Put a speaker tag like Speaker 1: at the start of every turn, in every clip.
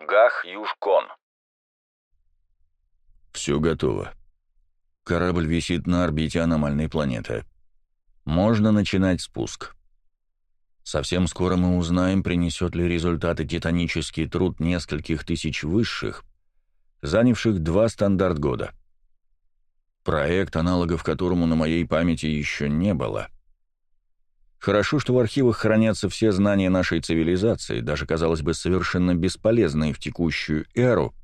Speaker 1: Гах Южкон.
Speaker 2: Все готово. Корабль висит на орбите аномальной планеты. Можно начинать спуск. Совсем скоро мы узнаем, принесет ли результаты титанический труд нескольких тысяч высших, занявших два стандарт года. Проект, аналогов которому на моей памяти еще не было. Хорошо, что в архивах хранятся все знания нашей цивилизации, даже, казалось бы, совершенно бесполезные в текущую эру,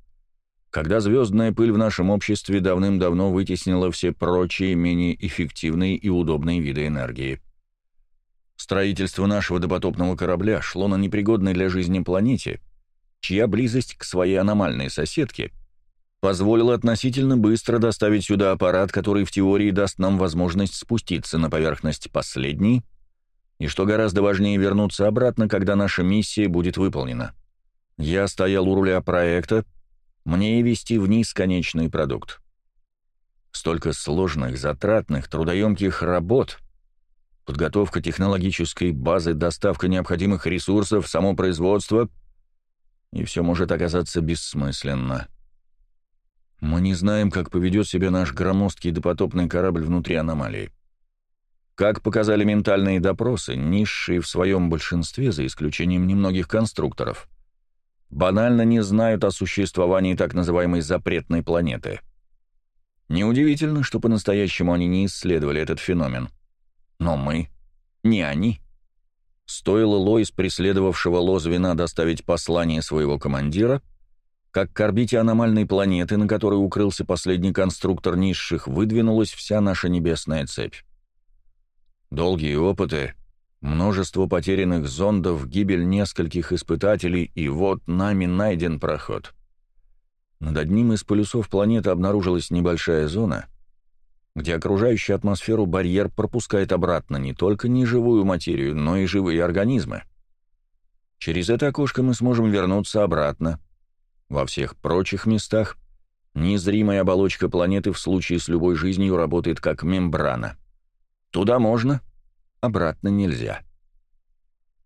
Speaker 2: когда звездная пыль в нашем обществе давным-давно вытеснила все прочие, менее эффективные и удобные виды энергии. Строительство нашего допотопного корабля шло на непригодной для жизни планете, чья близость к своей аномальной соседке позволила относительно быстро доставить сюда аппарат, который в теории даст нам возможность спуститься на поверхность последней, и, что гораздо важнее, вернуться обратно, когда наша миссия будет выполнена. Я стоял у руля проекта, мне и вести вниз конечный продукт. Столько сложных, затратных, трудоемких работ — подготовка технологической базы, доставка необходимых ресурсов, само производство, и все может оказаться бессмысленно. Мы не знаем, как поведет себя наш громоздкий допотопный корабль внутри аномалии. Как показали ментальные допросы, низшие в своем большинстве, за исключением немногих конструкторов, банально не знают о существовании так называемой запретной планеты. Неудивительно, что по-настоящему они не исследовали этот феномен. Но мы не они. Стоило Лоис, преследовавшего Лозвина, доставить послание своего командира, как к орбите аномальной планеты, на которой укрылся последний конструктор низших, выдвинулась вся наша небесная цепь. Долгие опыты, множество потерянных зондов, гибель нескольких испытателей, и вот нами найден проход. Над одним из полюсов планеты обнаружилась небольшая зона — где окружающую атмосферу барьер пропускает обратно не только неживую материю, но и живые организмы. Через это окошко мы сможем вернуться обратно. Во всех прочих местах незримая оболочка планеты в случае с любой жизнью работает как мембрана. Туда можно, обратно нельзя.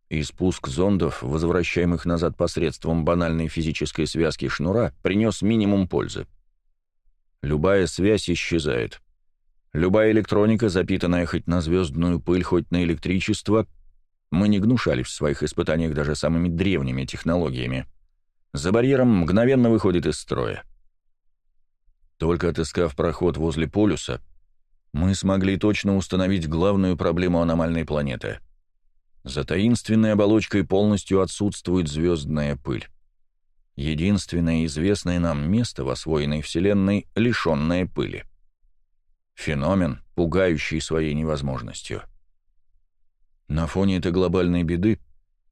Speaker 2: И спуск зондов, возвращаемых назад посредством банальной физической связки шнура, принес минимум пользы. Любая связь исчезает. Любая электроника, запитанная хоть на звездную пыль, хоть на электричество, мы не гнушались в своих испытаниях даже самыми древними технологиями. За барьером мгновенно выходит из строя. Только отыскав проход возле полюса, мы смогли точно установить главную проблему аномальной планеты. За таинственной оболочкой полностью отсутствует звездная пыль. Единственное известное нам место в освоенной Вселенной, лишенное пыли. Феномен, пугающий своей невозможностью. На фоне этой глобальной беды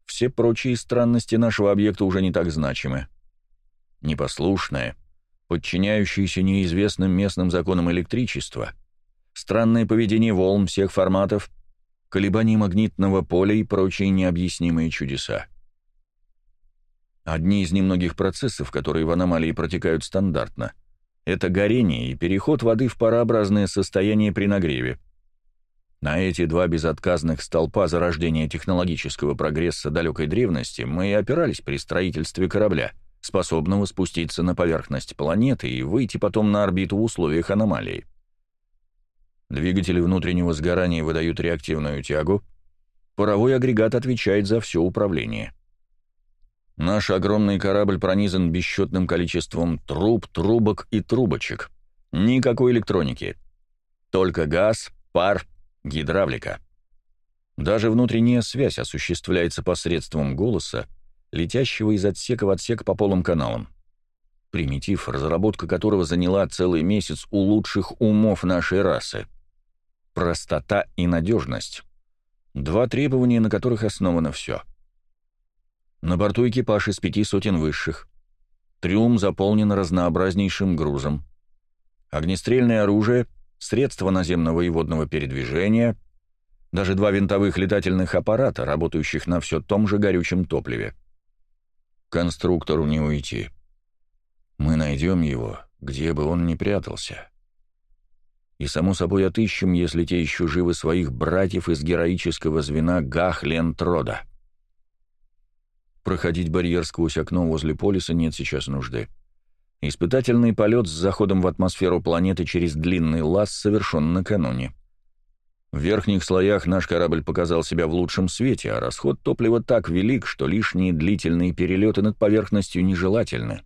Speaker 2: все прочие странности нашего объекта уже не так значимы. Непослушное, подчиняющееся неизвестным местным законам электричества, странное поведение волн всех форматов, колебания магнитного поля и прочие необъяснимые чудеса. Одни из немногих процессов, которые в аномалии протекают стандартно — это горение и переход воды в парообразное состояние при нагреве. На эти два безотказных столпа зарождения технологического прогресса далекой древности мы и опирались при строительстве корабля, способного спуститься на поверхность планеты и выйти потом на орбиту в условиях аномалии. Двигатели внутреннего сгорания выдают реактивную тягу, паровой агрегат отвечает за все управление. Наш огромный корабль пронизан бесчетным количеством труб, трубок и трубочек. Никакой электроники. Только газ, пар, гидравлика. Даже внутренняя связь осуществляется посредством голоса, летящего из отсека в отсек по полым каналам. Примитив, разработка которого заняла целый месяц у лучших умов нашей расы. Простота и надежность. Два требования, на которых основано все — на борту экипаж из пяти сотен высших. Трюм заполнен разнообразнейшим грузом. Огнестрельное оружие, средства наземного и водного передвижения, даже два винтовых летательных аппарата, работающих на все том же горючем топливе. Конструктору не уйти. Мы найдем его, где бы он ни прятался. И, само собой, отыщем, если те еще живы своих братьев из героического звена Гахлен Трода. Проходить барьер сквозь окно возле полиса нет сейчас нужды. Испытательный полет с заходом в атмосферу планеты через длинный лаз совершен накануне. В верхних слоях наш корабль показал себя в лучшем свете, а расход топлива так велик, что лишние длительные перелеты над поверхностью нежелательны.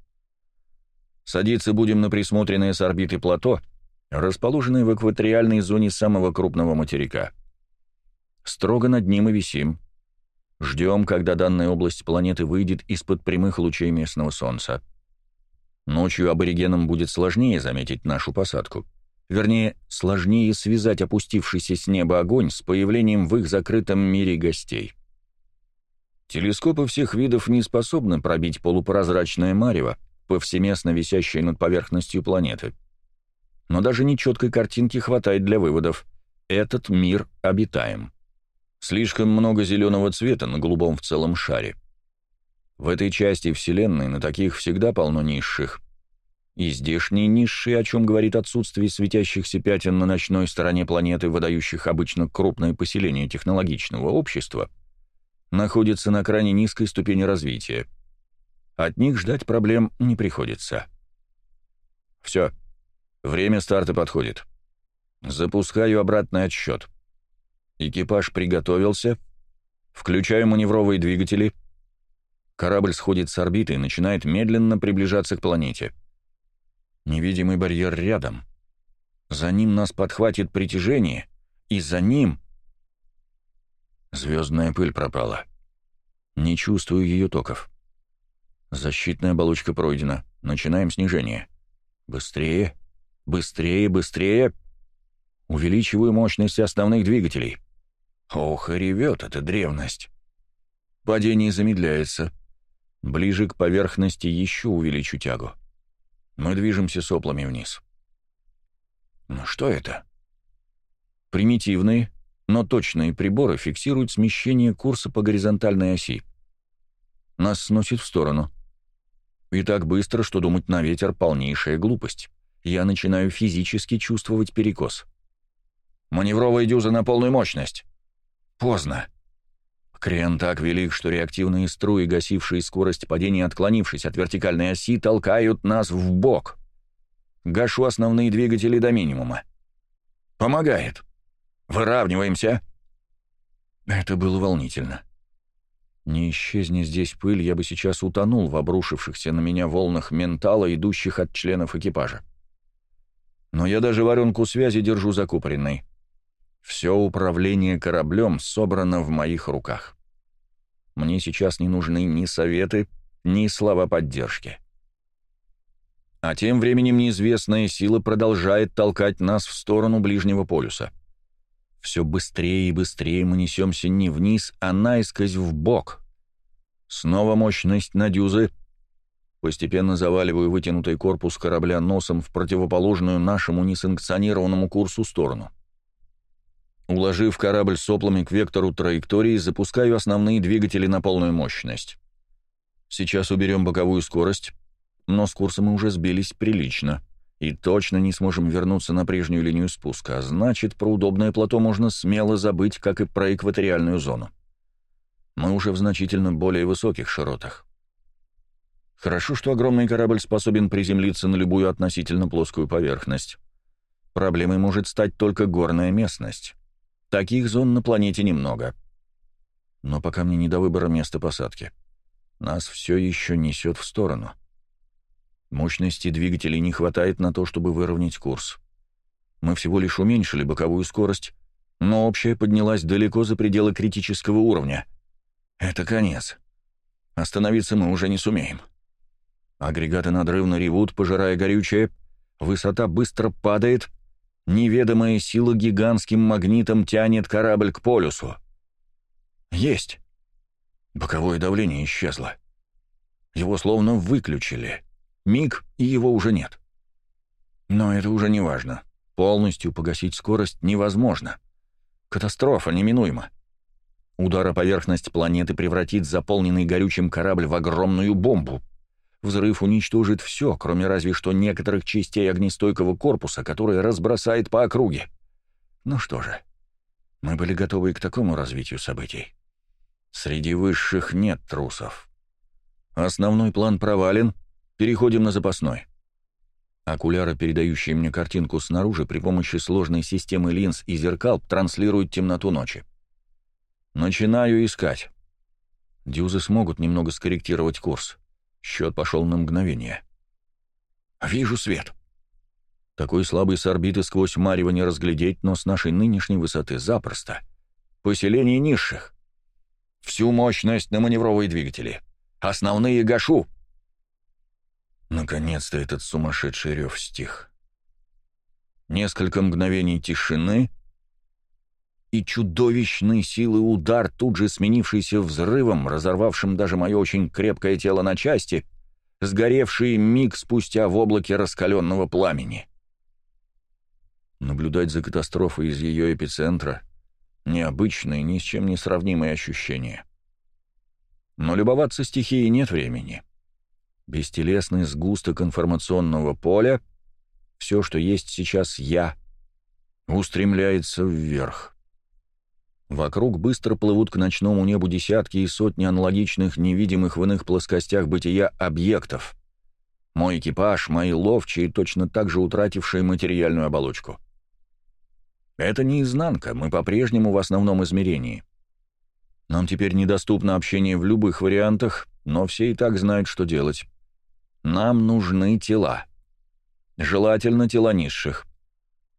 Speaker 2: Садиться будем на присмотренное с орбиты плато, расположенное в экваториальной зоне самого крупного материка. Строго над ним и висим. Ждем, когда данная область планеты выйдет из-под прямых лучей местного Солнца. Ночью аборигенам будет сложнее заметить нашу посадку. Вернее, сложнее связать опустившийся с неба огонь с появлением в их закрытом мире гостей. Телескопы всех видов не способны пробить полупрозрачное марево, повсеместно висящее над поверхностью планеты. Но даже нечеткой картинки хватает для выводов. Этот мир обитаем. Слишком много зеленого цвета на голубом в целом шаре. В этой части Вселенной на таких всегда полно низших, и здешние низшие, о чем говорит отсутствие светящихся пятен на ночной стороне планеты, выдающих обычно крупное поселение технологичного общества, находятся на крайне низкой ступени развития. От них ждать проблем не приходится. Все. Время старта подходит. Запускаю обратный отсчет. Экипаж приготовился. Включаю маневровые двигатели. Корабль сходит с орбиты и начинает медленно приближаться к планете. Невидимый барьер рядом. За ним нас подхватит притяжение, и за ним... Звездная пыль пропала. Не чувствую ее токов. Защитная оболочка пройдена. Начинаем снижение. Быстрее, быстрее, быстрее. Увеличиваю мощность основных двигателей. Ох, и ревет эта древность. Падение замедляется. Ближе к поверхности еще увеличу тягу. Мы движемся соплами вниз. Но что это? Примитивные, но точные приборы фиксируют смещение курса по горизонтальной оси. Нас сносит в сторону. И так быстро, что думать на ветер — полнейшая глупость. Я начинаю физически чувствовать перекос. Маневровая дюза на полную мощность. Поздно. Крен так велик, что реактивные струи, гасившие скорость падения, отклонившись от вертикальной оси, толкают нас в бок. Гашу основные двигатели до минимума. Помогает. Выравниваемся. Это было волнительно. Не исчезни здесь пыль, я бы сейчас утонул в обрушившихся на меня волнах ментала, идущих от членов экипажа. Но я даже воронку связи держу закупоренной. Все управление кораблем собрано в моих руках. Мне сейчас не нужны ни советы, ни слова поддержки. А тем временем неизвестная сила продолжает толкать нас в сторону ближнего полюса. Все быстрее и быстрее мы несемся не вниз, а наискось в бок. Снова мощность на дюзы. Постепенно заваливаю вытянутый корпус корабля носом в противоположную нашему несанкционированному курсу сторону. Уложив корабль соплами к вектору траектории, запускаю основные двигатели на полную мощность. Сейчас уберем боковую скорость, но с курса мы уже сбились прилично и точно не сможем вернуться на прежнюю линию спуска, а значит, про удобное плато можно смело забыть, как и про экваториальную зону. Мы уже в значительно более высоких широтах. Хорошо, что огромный корабль способен приземлиться на любую относительно плоскую поверхность. Проблемой может стать только горная местность. Таких зон на планете немного. Но пока мне не до выбора места посадки. Нас все еще несет в сторону. Мощности двигателей не хватает на то, чтобы выровнять курс. Мы всего лишь уменьшили боковую скорость, но общая поднялась далеко за пределы критического уровня. Это конец. Остановиться мы уже не сумеем. Агрегаты надрывно ревут, пожирая горючее, высота быстро падает — Неведомая сила гигантским магнитом тянет корабль к полюсу. Есть. Боковое давление исчезло. Его словно выключили. Миг, и его уже нет. Но это уже не важно. Полностью погасить скорость невозможно. Катастрофа неминуема. Удар о поверхность планеты превратит заполненный горючим корабль в огромную бомбу, Взрыв уничтожит все, кроме разве что некоторых частей огнестойкого корпуса, которые разбросает по округе. Ну что же, мы были готовы и к такому развитию событий. Среди высших нет трусов. Основной план провален, переходим на запасной. Окуляры, передающие мне картинку снаружи, при помощи сложной системы линз и зеркал транслируют темноту ночи. Начинаю искать. Дюзы смогут немного скорректировать курс. Счет пошел на мгновение. Вижу свет. Такой слабый с орбиты сквозь марево не разглядеть, но с нашей нынешней высоты запросто. Поселение низших. Всю мощность на маневровые двигатели. Основные гашу. Наконец-то этот сумасшедший рев стих. Несколько мгновений тишины и чудовищной силы удар, тут же сменившийся взрывом, разорвавшим даже мое очень крепкое тело на части, сгоревший миг спустя в облаке раскаленного пламени. Наблюдать за катастрофой из ее эпицентра — необычное, ни с чем не сравнимое ощущение. Но любоваться стихией нет времени. — бестелесный сгусток информационного поля, все, что есть сейчас я, устремляется вверх. Вокруг быстро плывут к ночному небу десятки и сотни аналогичных невидимых в иных плоскостях бытия объектов. Мой экипаж, мои ловчие, точно так же утратившие материальную оболочку. Это не изнанка, мы по-прежнему в основном измерении. Нам теперь недоступно общение в любых вариантах, но все и так знают, что делать. Нам нужны тела. Желательно тела низших.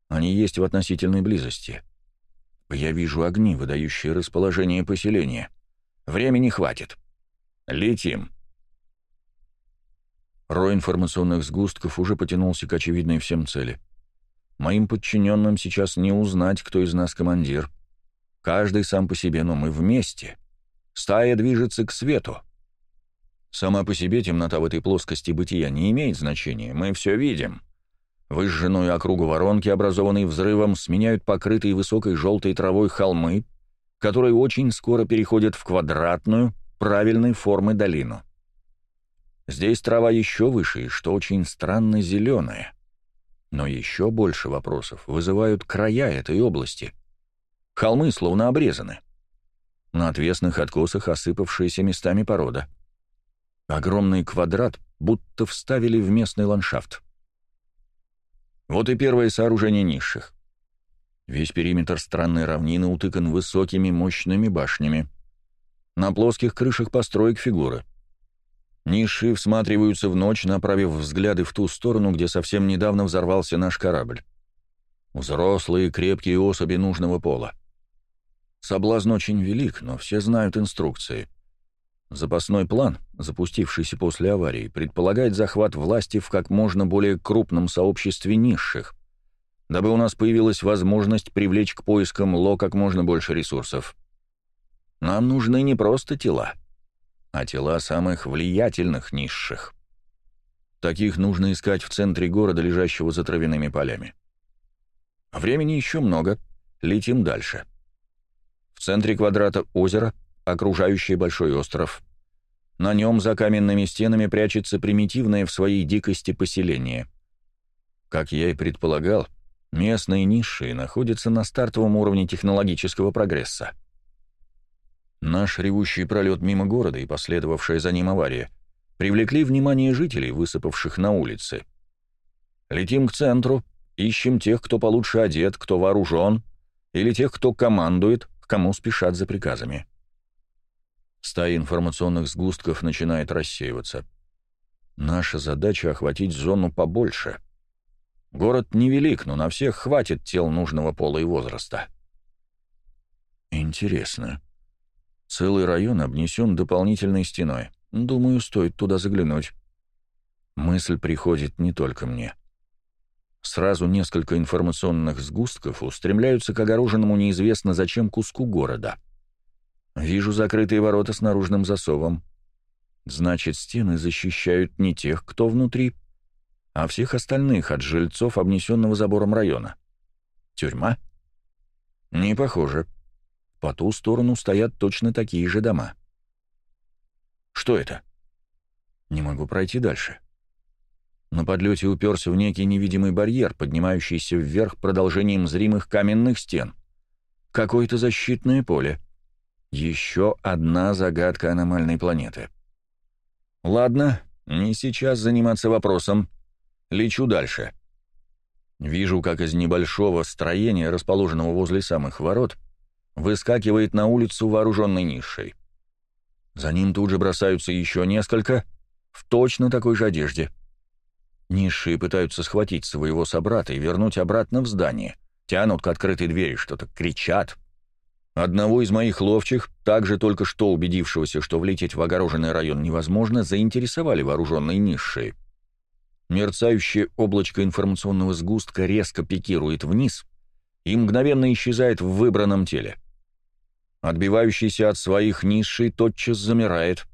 Speaker 2: Они есть в относительной близости. Я вижу огни, выдающие расположение поселения. Времени хватит. Летим. Рой информационных сгустков уже потянулся к очевидной всем цели. Моим подчиненным сейчас не узнать, кто из нас командир. Каждый сам по себе, но мы вместе. Стая движется к свету. Сама по себе темнота в этой плоскости бытия не имеет значения, мы все видим. Выжженную округу воронки, образованной взрывом, сменяют покрытые высокой желтой травой холмы, которые очень скоро переходят в квадратную, правильной формы долину. Здесь трава еще выше, и что очень странно зеленая. Но еще больше вопросов вызывают края этой области. Холмы словно обрезаны. На отвесных откосах осыпавшаяся местами порода — Огромный квадрат будто вставили в местный ландшафт. Вот и первое сооружение низших. Весь периметр странной равнины утыкан высокими мощными башнями. На плоских крышах построек фигуры. Низшие всматриваются в ночь, направив взгляды в ту сторону, где совсем недавно взорвался наш корабль. Взрослые крепкие особи нужного пола. Соблазн очень велик, но все знают инструкции. Запасной план, запустившийся после аварии, предполагает захват власти в как можно более крупном сообществе низших, дабы у нас появилась возможность привлечь к поискам Ло как можно больше ресурсов. Нам нужны не просто тела, а тела самых влиятельных низших. Таких нужно искать в центре города, лежащего за травяными полями. Времени еще много, летим дальше. В центре квадрата озера окружающий большой остров. На нем за каменными стенами прячется примитивное в своей дикости поселение. Как я и предполагал, местные низшие находятся на стартовом уровне технологического прогресса. Наш ревущий пролет мимо города и последовавшая за ним авария привлекли внимание жителей, высыпавших на улицы. Летим к центру, ищем тех, кто получше одет, кто вооружен, или тех, кто командует, к кому спешат за приказами. Стая информационных сгустков начинает рассеиваться. Наша задача — охватить зону побольше. Город невелик, но на всех хватит тел нужного пола и возраста. Интересно. Целый район обнесен дополнительной стеной. Думаю, стоит туда заглянуть. Мысль приходит не только мне. Сразу несколько информационных сгустков устремляются к огороженному неизвестно зачем куску города — Вижу закрытые ворота с наружным засовом. Значит, стены защищают не тех, кто внутри, а всех остальных от жильцов, обнесенного забором района. Тюрьма? Не похоже. По ту сторону стоят точно такие же дома. Что это? Не могу пройти дальше. На подлете уперся в некий невидимый барьер, поднимающийся вверх продолжением зримых каменных стен. Какое-то защитное поле — еще одна загадка аномальной планеты. Ладно, не сейчас заниматься вопросом. Лечу дальше. Вижу, как из небольшого строения, расположенного возле самых ворот, выскакивает на улицу вооруженный низший. За ним тут же бросаются еще несколько в точно такой же одежде. Низшие пытаются схватить своего собрата и вернуть обратно в здание. Тянут к открытой двери, что-то кричат. Одного из моих ловчих, также только что убедившегося, что влететь в огороженный район невозможно, заинтересовали вооруженные низшие. Мерцающее облачко информационного сгустка резко пикирует вниз и мгновенно исчезает в выбранном теле. Отбивающийся от своих низший тотчас замирает.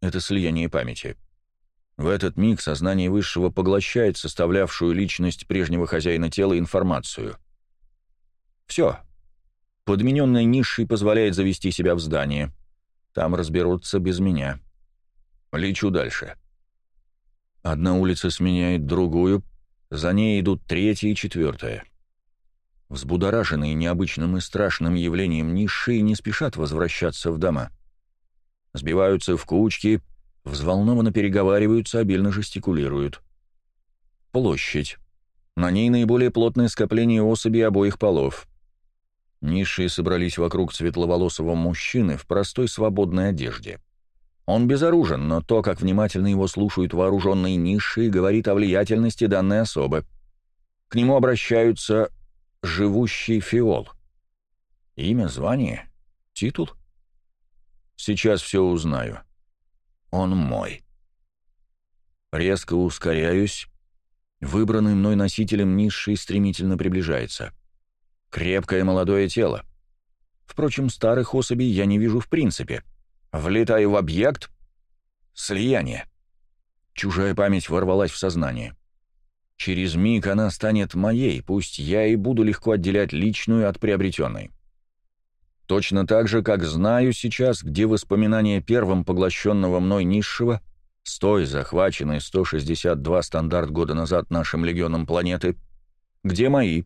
Speaker 2: Это слияние памяти. В этот миг сознание высшего поглощает составлявшую личность прежнего хозяина тела информацию. Все. Подмененная низший позволяет завести себя в здание. Там разберутся без меня. Лечу дальше. Одна улица сменяет другую, за ней идут третья и четвертая. Взбудораженные необычным и страшным явлением низшие не спешат возвращаться в дома. Сбиваются в кучки, взволнованно переговариваются, обильно жестикулируют. Площадь. На ней наиболее плотное скопление особей обоих полов. Низшие собрались вокруг светловолосого мужчины в простой свободной одежде. Он безоружен, но то, как внимательно его слушают вооруженные низшие, говорит о влиятельности данной особы. К нему обращаются «живущий фиол». Имя, звание, титул? Сейчас все узнаю. Он мой. Резко ускоряюсь. Выбранный мной носителем низший стремительно приближается. Крепкое молодое тело. Впрочем, старых особей я не вижу в принципе. Влетаю в объект. Слияние. Чужая память ворвалась в сознание. Через миг она станет моей, пусть я и буду легко отделять личную от приобретенной. Точно так же, как знаю сейчас, где воспоминания первым поглощенного мной низшего, с той захваченной 162 стандарт года назад нашим легионом планеты, где мои,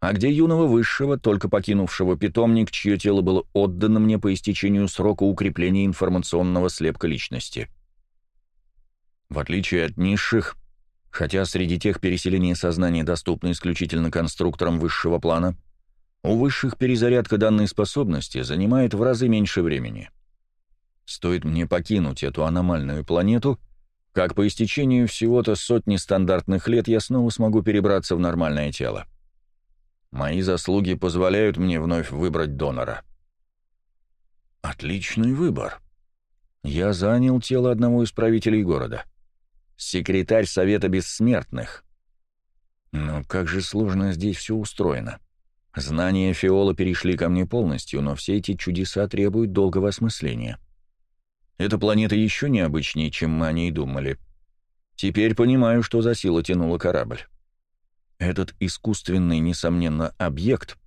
Speaker 2: а где юного высшего, только покинувшего питомник, чье тело было отдано мне по истечению срока укрепления информационного слепка личности. В отличие от низших, хотя среди тех переселения сознания доступны исключительно конструкторам высшего плана, у высших перезарядка данной способности занимает в разы меньше времени. Стоит мне покинуть эту аномальную планету, как по истечению всего-то сотни стандартных лет я снова смогу перебраться в нормальное тело. Мои заслуги позволяют мне вновь выбрать донора. Отличный выбор. Я занял тело одного из правителей города. Секретарь Совета Бессмертных. Но как же сложно здесь все устроено. Знания Фиола перешли ко мне полностью, но все эти чудеса требуют долгого осмысления. Эта планета еще необычнее, чем мы о ней думали. Теперь понимаю, что за сила тянула корабль. Этот искусственный, несомненно, объект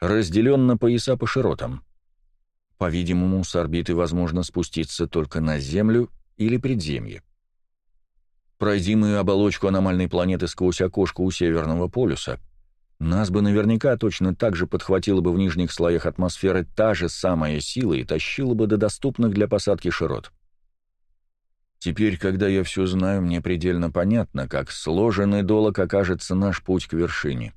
Speaker 2: разделен на пояса по широтам. По-видимому, с орбиты возможно спуститься только на Землю или предземье. Пройди мы оболочку аномальной планеты сквозь окошко у Северного полюса — нас бы наверняка точно так же подхватила бы в нижних слоях атмосферы та же самая сила и тащила бы до доступных для посадки широт. Теперь, когда я все знаю, мне предельно понятно, как сложен и долог окажется наш путь к вершине.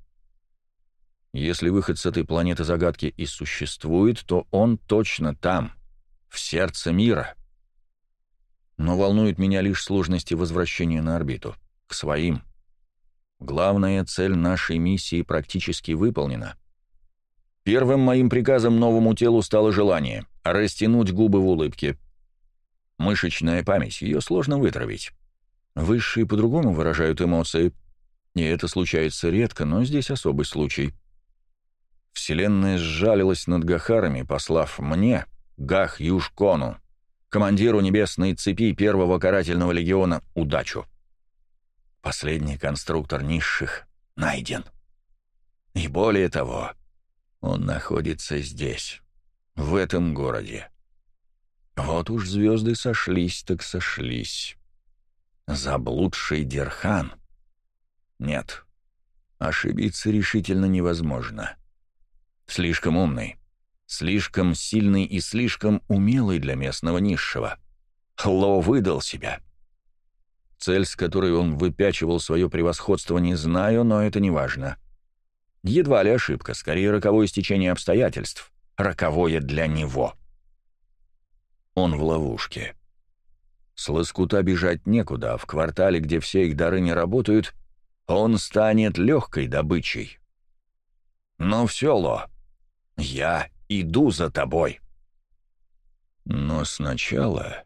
Speaker 2: Если выход с этой планеты загадки и существует, то он точно там, в сердце мира. Но волнует меня лишь сложности возвращения на орбиту, к своим. Главная цель нашей миссии практически выполнена. Первым моим приказом новому телу стало желание растянуть губы в улыбке. Мышечная память, ее сложно вытравить. Высшие по-другому выражают эмоции, и это случается редко, но здесь особый случай. Вселенная сжалилась над Гахарами, послав мне, Гах Юшкону, командиру небесной цепи первого карательного легиона, удачу. Последний конструктор низших найден. И более того, он находится здесь, в этом городе. Вот уж звезды сошлись, так сошлись. Заблудший Дерхан? Нет, ошибиться решительно невозможно. Слишком умный, слишком сильный и слишком умелый для местного низшего. Ло выдал себя. Цель, с которой он выпячивал свое превосходство, не знаю, но это не важно. Едва ли ошибка, скорее роковое стечение обстоятельств. Роковое для него. Он в ловушке. С лоскута бежать некуда, а в квартале, где все их дары не работают, он станет легкой добычей. Но все, Ло, я иду за тобой. Но сначала